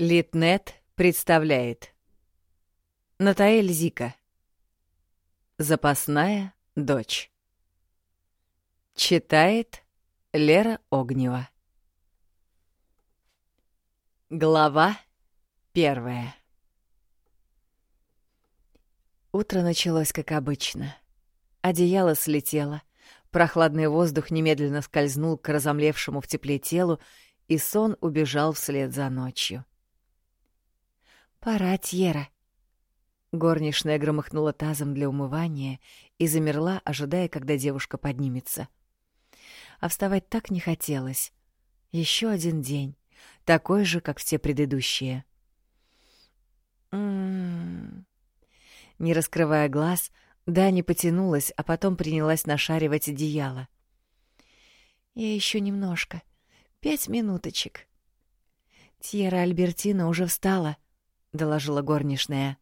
Литнет представляет. Натаэль Зика. Запасная дочь. Читает Лера Огнева. Глава первая. Утро началось как обычно. Одеяло слетело, прохладный воздух немедленно скользнул к разомлевшему в тепле телу, и сон убежал вслед за ночью. «Пора, Тьера!» Горничная громыхнула тазом для умывания и замерла, ожидая, когда девушка поднимется. А вставать так не хотелось. Еще один день, такой же, как все предыдущие. «М-м-м...» Не раскрывая глаз, Дани потянулась, а потом принялась нашаривать одеяло. «Я еще немножко. Пять минуточек». Тьера Альбертина уже встала —— доложила горничная.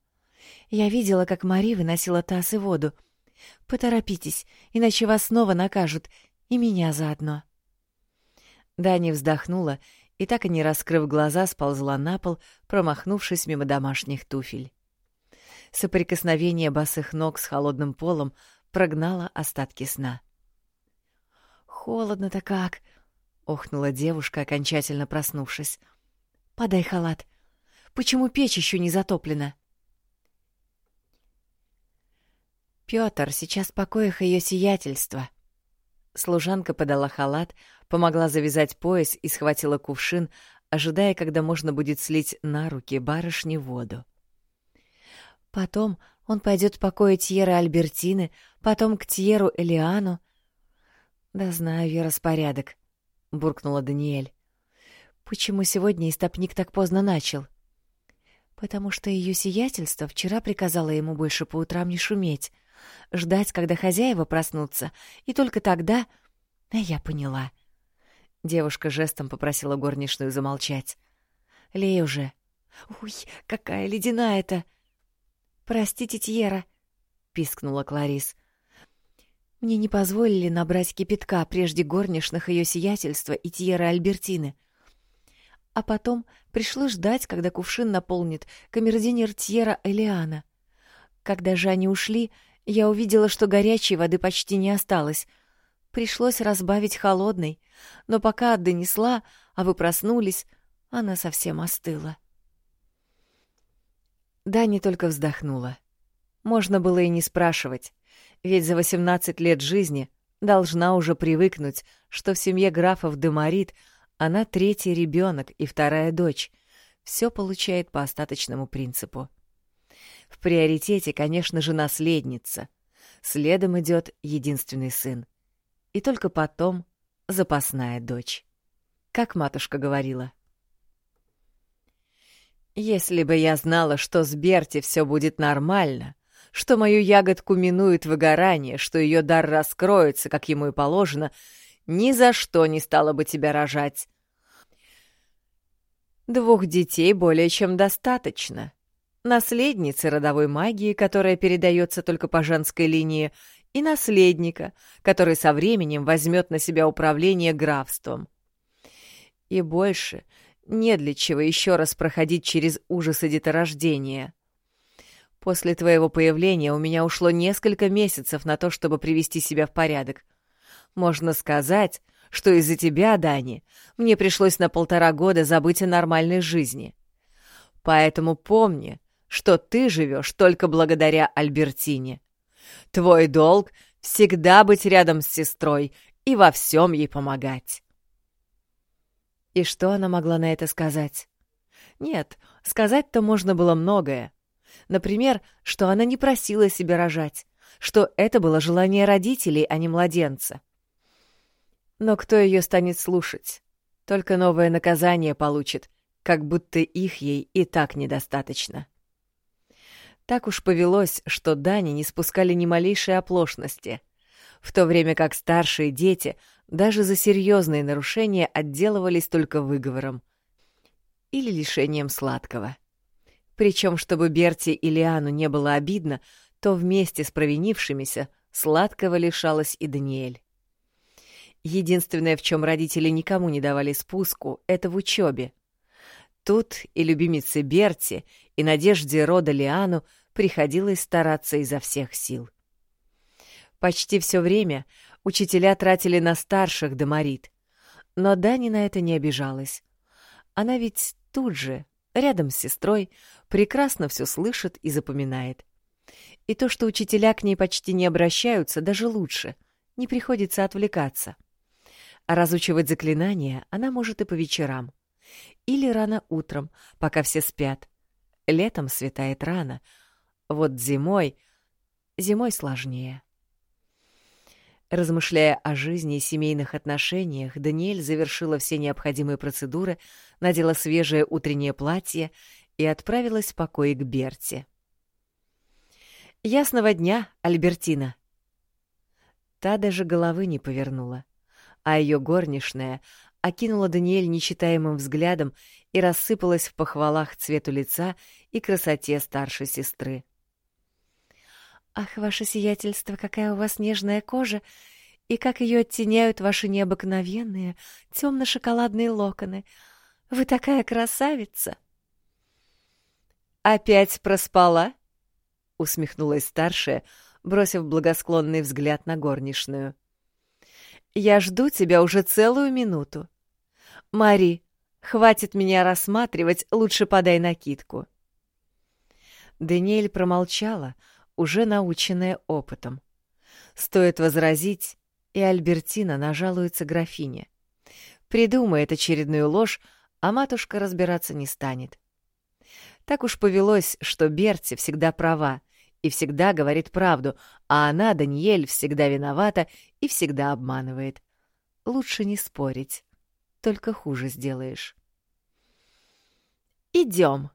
«Я видела, как Мари выносила таз и воду. Поторопитесь, иначе вас снова накажут, и меня заодно». Дани вздохнула и, так и не раскрыв глаза, сползла на пол, промахнувшись мимо домашних туфель. Соприкосновение босых ног с холодным полом прогнало остатки сна. «Холодно-то как!» — охнула девушка, окончательно проснувшись. «Подай халат. Почему печь еще не затоплена? Пётр, сейчас в покоях ее сиятельства. Служанка подала халат, помогла завязать пояс и схватила кувшин, ожидая, когда можно будет слить на руки барышне воду. Потом он пойдет в покое Тьеры Альбертины, потом к Тьеру Элиану. «Да знаю я распорядок», — буркнула Даниэль. «Почему сегодня истопник так поздно начал?» Потому что ее сиятельство вчера приказало ему больше по утрам не шуметь, ждать, когда хозяева проснутся, и только тогда... А я поняла. Девушка жестом попросила горничную замолчать. «Лей уже». «Ой, какая ледяная-то!» «Простите, Тьера», — пискнула Кларис. «Мне не позволили набрать кипятка прежде горничных ее сиятельства и Тьера Альбертины. А потом пришлось ждать, когда кувшин наполнит камердинер Тьера Элиана. Когда же они ушли, я увидела, что горячей воды почти не осталось. Пришлось разбавить холодной, но пока донесла, а вы проснулись, она совсем остыла. Дани только вздохнула. Можно было и не спрашивать, ведь за восемнадцать лет жизни должна уже привыкнуть, что в семье графов Демарит — она третий ребенок и вторая дочь. Все получает по остаточному принципу. В приоритете, конечно же, наследница. Следом идет единственный сын. И только потом запасная дочь. Как матушка говорила. «Если бы я знала, что с Берти все будет нормально», что мою ягодку минует выгорание, что ее дар раскроется, как ему и положено, ни за что не стала бы тебя рожать. Двух детей более чем достаточно. Наследницы родовой магии, которая передается только по женской линии, и наследника, который со временем возьмет на себя управление графством. И больше не для чего еще раз проходить через ужасы деторождения. После твоего появления у меня ушло несколько месяцев на то, чтобы привести себя в порядок. Можно сказать, что из-за тебя, Дани, мне пришлось на полтора года забыть о нормальной жизни. Поэтому помни, что ты живешь только благодаря Альбертине. Твой долг — всегда быть рядом с сестрой и во всем ей помогать. И что она могла на это сказать? Нет, сказать-то можно было многое. Например, что она не просила себя рожать, что это было желание родителей, а не младенца. Но кто ее станет слушать? Только новое наказание получит, как будто их ей и так недостаточно. Так уж повелось, что Дани не спускали ни малейшей оплошности, в то время как старшие дети даже за серьезные нарушения отделывались только выговором или лишением сладкого. Причем, чтобы Берти и Лиану не было обидно, то вместе с провинившимися сладкого лишалась и Даниэль. Единственное, в чем родители никому не давали спуску, это в учебе. Тут и любимице Берти, и надежде рода Лиану приходилось стараться изо всех сил. Почти все время учителя тратили на старших Доморит, но Дани на это не обижалась. Она ведь тут же, рядом с сестрой, прекрасно все слышит и запоминает. И то, что учителя к ней почти не обращаются, даже лучше, не приходится отвлекаться. А разучивать заклинания она может и по вечерам. Или рано утром, пока все спят. Летом светает рано. Вот зимой... Зимой сложнее. Размышляя о жизни и семейных отношениях, Даниэль завершила все необходимые процедуры, надела свежее утреннее платье и отправилась в покой к Берте. «Ясного дня, Альбертина!» Та даже головы не повернула, а ее горничная окинула Даниэль нечитаемым взглядом и рассыпалась в похвалах цвету лица и красоте старшей сестры. «Ах, ваше сиятельство, какая у вас нежная кожа, и как ее оттеняют ваши необыкновенные темно-шоколадные локоны! Вы такая красавица!» «Опять проспала?» — усмехнулась старшая, бросив благосклонный взгляд на горничную. «Я жду тебя уже целую минуту. Мари, хватит меня рассматривать, лучше подай накидку». Даниэль промолчала, уже наученная опытом. Стоит возразить, и Альбертина нажалуется графине. Придумает очередную ложь, а матушка разбираться не станет. Так уж повелось, что Берти всегда права и всегда говорит правду, а она, Даниэль, всегда виновата и всегда обманывает. Лучше не спорить, только хуже сделаешь. «Идем!»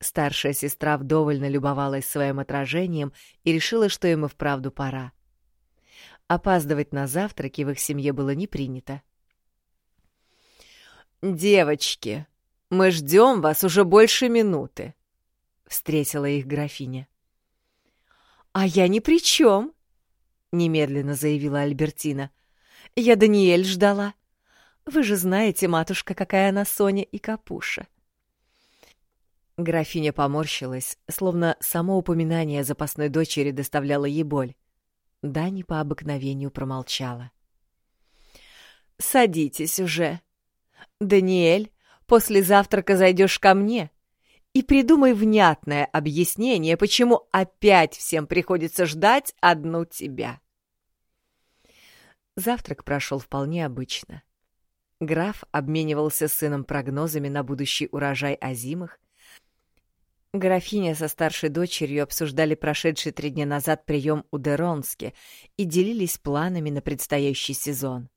Старшая сестра вдоволь налюбовалась своим отражением и решила, что им и вправду пора. Опаздывать на завтраки в их семье было не принято. «Девочки, мы ждем вас уже больше минуты», — встретила их графиня. «А я ни при чем», — немедленно заявила Альбертина. «Я Даниэль ждала. Вы же знаете, матушка, какая она Соня и Капуша». Графиня поморщилась, словно само упоминание запасной дочери доставляло ей боль. Дани по обыкновению промолчала. «Садитесь уже. Даниэль, после завтрака зайдешь ко мне и придумай внятное объяснение, почему опять всем приходится ждать одну тебя». Завтрак прошел вполне обычно. Граф обменивался с сыном прогнозами на будущий урожай озимых, Графиня со старшей дочерью обсуждали прошедший три дня назад прием у Деронски и делились планами на предстоящий сезон.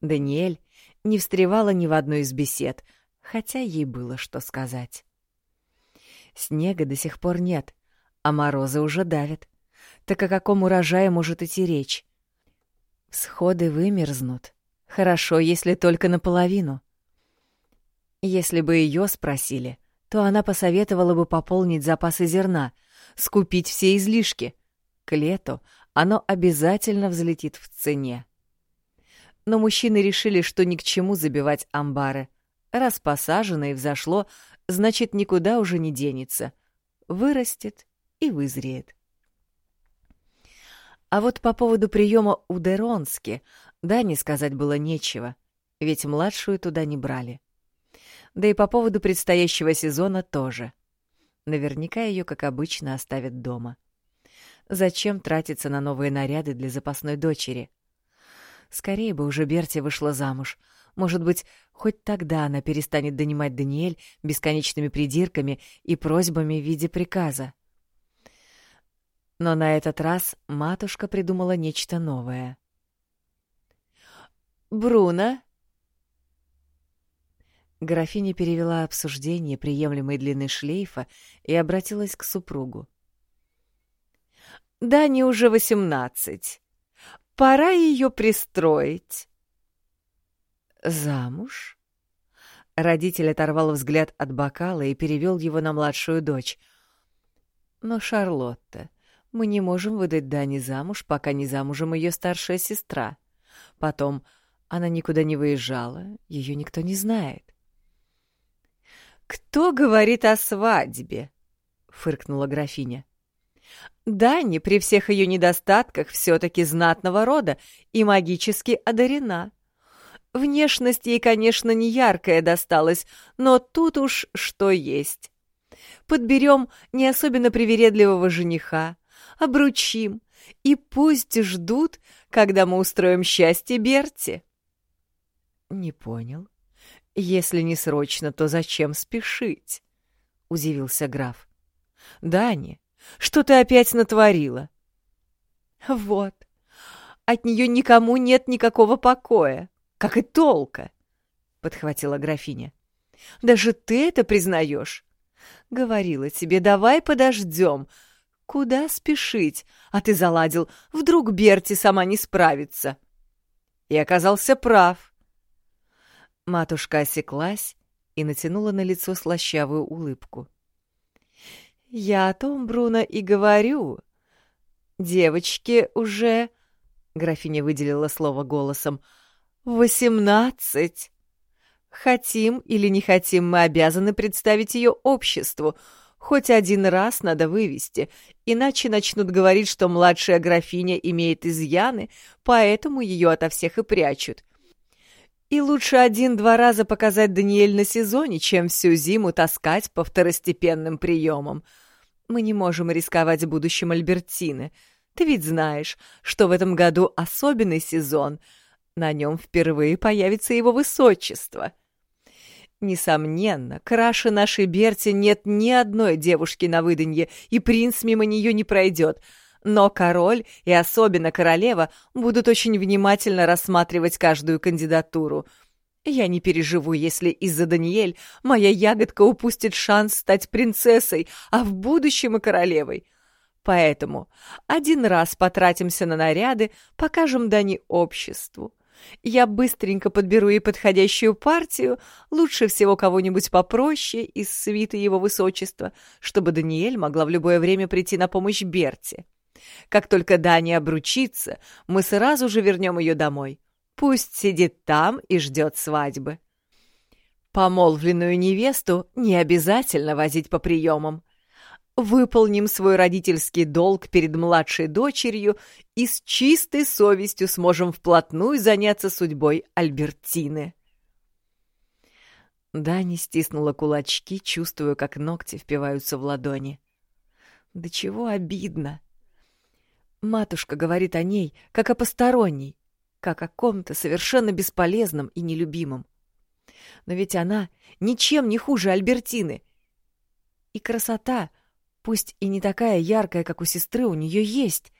Даниэль не встревала ни в одну из бесед, хотя ей было что сказать. Снега до сих пор нет, а морозы уже давят. Так о каком урожае может идти речь? Всходы вымерзнут. Хорошо, если только наполовину. Если бы ее спросили, то она посоветовала бы пополнить запасы зерна, скупить все излишки. К лету оно обязательно взлетит в цене. Но мужчины решили, что ни к чему забивать амбары. Раз посажено и взошло, значит, никуда уже не денется. Вырастет и вызреет. А вот по поводу приема у Деронски, да, не сказать было нечего, ведь младшую туда не брали. Да и по поводу предстоящего сезона тоже. Наверняка ее, как обычно, оставят дома. Зачем тратиться на новые наряды для запасной дочери? Скорее бы уже Берти вышла замуж. Может быть, хоть тогда она перестанет донимать Даниэль бесконечными придирками и просьбами в виде приказа. Но на этот раз матушка придумала нечто новое. «Бруно, Графиня перевела обсуждение приемлемой длины шлейфа и обратилась к супругу. «Да, не уже восемнадцать. Пора ее пристроить». «Замуж?» Родитель оторвал взгляд от бокала и перевел его на младшую дочь. «Но, Шарлотта, мы не можем выдать Дани замуж, пока не замужем ее старшая сестра. Потом, она никуда не выезжала, ее никто не знает». кто говорит о свадьбе?» — фыркнула графиня. Дани при всех ее недостатках все-таки знатного рода и магически одарена. Внешность ей, конечно, не яркая досталась, но тут уж что есть. Подберем не особенно привередливого жениха, обручим, и пусть ждут, когда мы устроим счастье Берти. Не понял. Если не срочно, то зачем спешить? Удивился граф. Дани, что ты опять натворила? Вот. От нее никому нет никакого покоя, как и толка, подхватила графиня. Даже ты это признаешь? Говорила тебе, давай подождем. Куда спешить? А ты заладил, вдруг Берти сама не справится. И оказался прав. Матушка осеклась и натянула на лицо слащавую улыбку. «Я о том, Бруно, и говорю. Девочки уже...» — графиня выделила слово голосом. «Восемнадцать. Хотим или не хотим, мы обязаны представить ее обществу. Хоть один раз надо вывести, иначе начнут говорить, что младшая графиня имеет изъяны, поэтому ее ото всех и прячут. И лучше один-два раза показать Даниэль на сезоне, чем всю зиму таскать по второстепенным приемам. Мы не можем рисковать будущим Альбертины. Ты ведь знаешь, что в этом году особенный сезон. На нем впервые появится его высочество. Несомненно, краше нашей Берти нет ни одной девушки на выданье, и принц мимо нее не пройдет — но король и особенно королева будут очень внимательно рассматривать каждую кандидатуру. Я не переживу, если из-за Даниэль моя ягодка упустит шанс стать принцессой, а в будущем и королевой. Поэтому один раз потратимся на наряды, покажем Дани обществу. Я быстренько подберу ей подходящую партию, лучше всего кого-нибудь попроще из свиты его высочества, чтобы Даниэль могла в любое время прийти на помощь Берти. Как только Дани обручится, мы сразу же вернем ее домой. Пусть сидит там и ждет свадьбы. Помолвленную невесту не обязательно возить по приемам. Выполним свой родительский долг перед младшей дочерью и с чистой совестью сможем вплотную заняться судьбой Альбертины. Дани стиснула кулачки, чувствуя, как ногти впиваются в ладони. Да чего обидно! Матушка говорит о ней, как о посторонней, как о ком-то совершенно бесполезном и нелюбимом. Но ведь она ничем не хуже Альбертины. И красота, пусть и не такая яркая, как у сестры, у нее есть.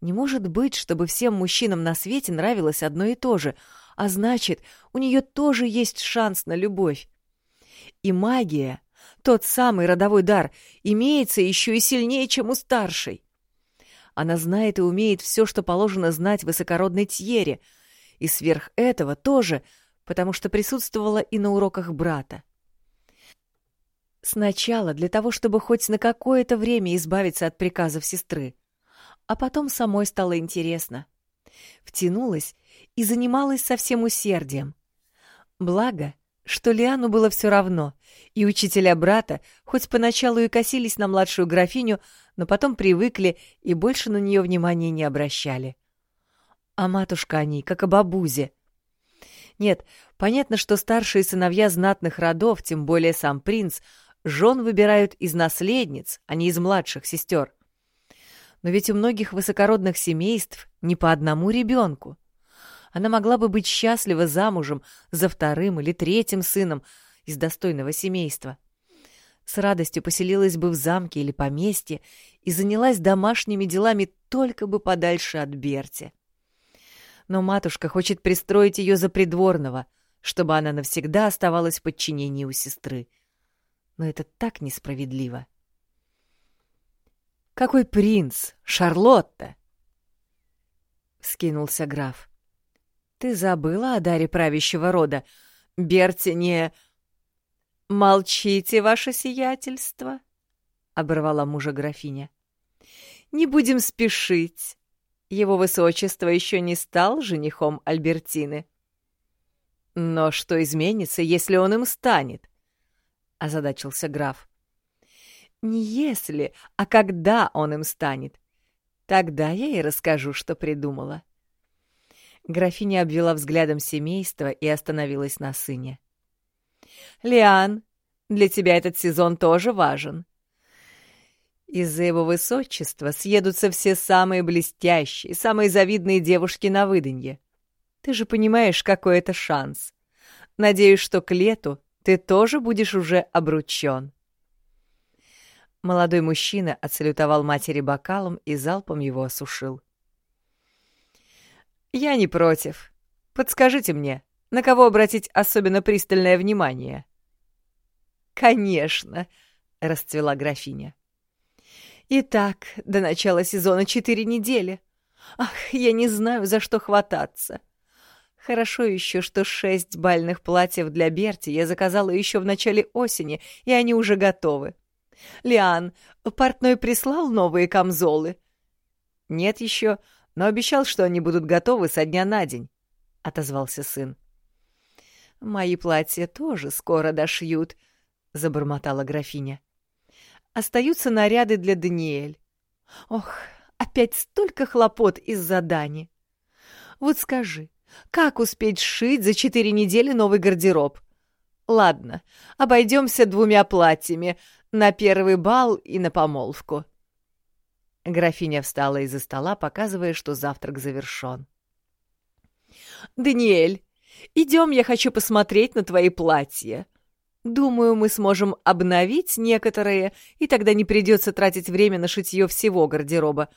Не может быть, чтобы всем мужчинам на свете нравилось одно и то же, а значит, у нее тоже есть шанс на любовь. И магия, тот самый родовой дар, имеется еще и сильнее, чем у старшей. Она знает и умеет все, что положено знать высокородной Тьере, и сверх этого тоже, потому что присутствовала и на уроках брата. Сначала для того, чтобы хоть на какое-то время избавиться от приказов сестры, а потом самой стало интересно. Втянулась и занималась со всем усердием. Благо, что Лиану было все равно, и учителя брата, хоть поначалу и косились на младшую графиню, но потом привыкли и больше на нее внимания не обращали. А матушка о ней, как о бабузе. Нет, понятно, что старшие сыновья знатных родов, тем более сам принц, жен выбирают из наследниц, а не из младших сестер. Но ведь у многих высокородных семейств не по одному ребенку. Она могла бы быть счастлива замужем за вторым или третьим сыном из достойного семейства с радостью поселилась бы в замке или поместье и занялась домашними делами только бы подальше от Берти. Но матушка хочет пристроить ее за придворного, чтобы она навсегда оставалась в подчинении у сестры. Но это так несправедливо. «Какой принц! Шарлотта!» — скинулся граф. «Ты забыла о даре правящего рода? Берти не...» «Молчите, ваше сиятельство!» — оборвала мужа графиня. «Не будем спешить. Его высочество еще не стал женихом Альбертины. Но что изменится, если он им станет? — озадачился граф. «Не если, а когда он им станет. Тогда я и расскажу, что придумала». Графиня обвела взглядом семейство и остановилась на сыне. «Лиан, для тебя этот сезон тоже важен. Из-за его высочества съедутся все самые блестящие, самые завидные девушки на выданье. Ты же понимаешь, какой это шанс. Надеюсь, что к лету ты тоже будешь уже обручен. Молодой мужчина отсалютовал матери бокалом и залпом его осушил. «Я не против. Подскажите мне, на кого обратить особенно пристальное внимание?» «Конечно», — расцвела графиня. «Итак, до начала сезона четыре недели. Ах, я не знаю, за что хвататься. Хорошо еще, что шесть бальных платьев для Берти я заказала еще в начале осени, и они уже готовы. Лиан, портной прислал новые камзолы?» «Нет еще, но обещал, что они будут готовы со дня на день», — отозвался сын. «Мои платья тоже скоро дошьют», — забормотала графиня. «Остаются наряды для Даниэль. Ох, опять столько хлопот из-за Дани. Вот скажи, как успеть сшить за четыре недели новый гардероб? Ладно, обойдемся двумя платьями, на первый бал и на помолвку». Графиня встала из-за стола, показывая, что завтрак завершен. «Даниэль, идем, я хочу посмотреть на твои платья. Думаю, мы сможем обновить некоторые, и тогда не придется тратить время на шитье всего гардероба.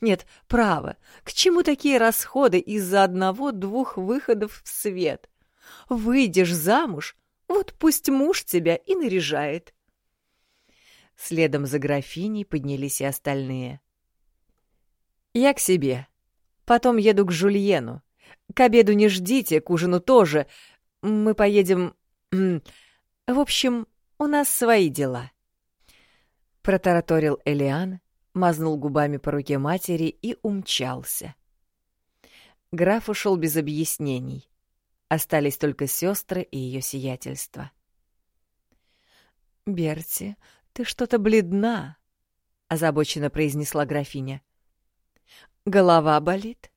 Нет, право, к чему такие расходы из-за одного-двух выходов в свет? Выйдешь замуж, вот пусть муж тебя и наряжает». Следом за графиней поднялись и остальные. «Я к себе. Потом еду к Жульену. К обеду не ждите, к ужину тоже. Мы поедем... В общем, у нас свои дела». Протараторил Элиан, мазнул губами по руке матери и умчался. Граф ушел без объяснений. Остались только сестры и ее сиятельство. «Берти, «Ты что-то бледна», — озабоченно произнесла графиня. «Голова болит?»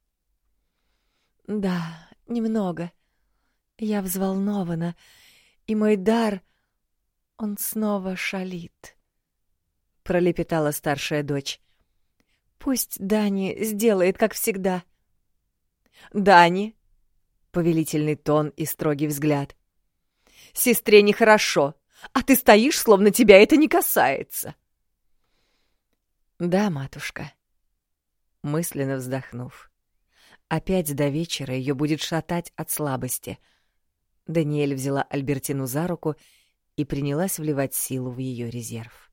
«Да, немного. Я взволнована, и мой дар, он снова шалит», — пролепетала старшая дочь. «Пусть Дани сделает, как всегда». «Дани!» — повелительный тон и строгий взгляд. «Сестре нехорошо а ты стоишь, словно тебя это не касается. Да, матушка. Мысленно вздохнув. Опять до вечера ее будет шатать от слабости. Даниэль взяла Альбертину за руку и принялась вливать силу в ее резерв.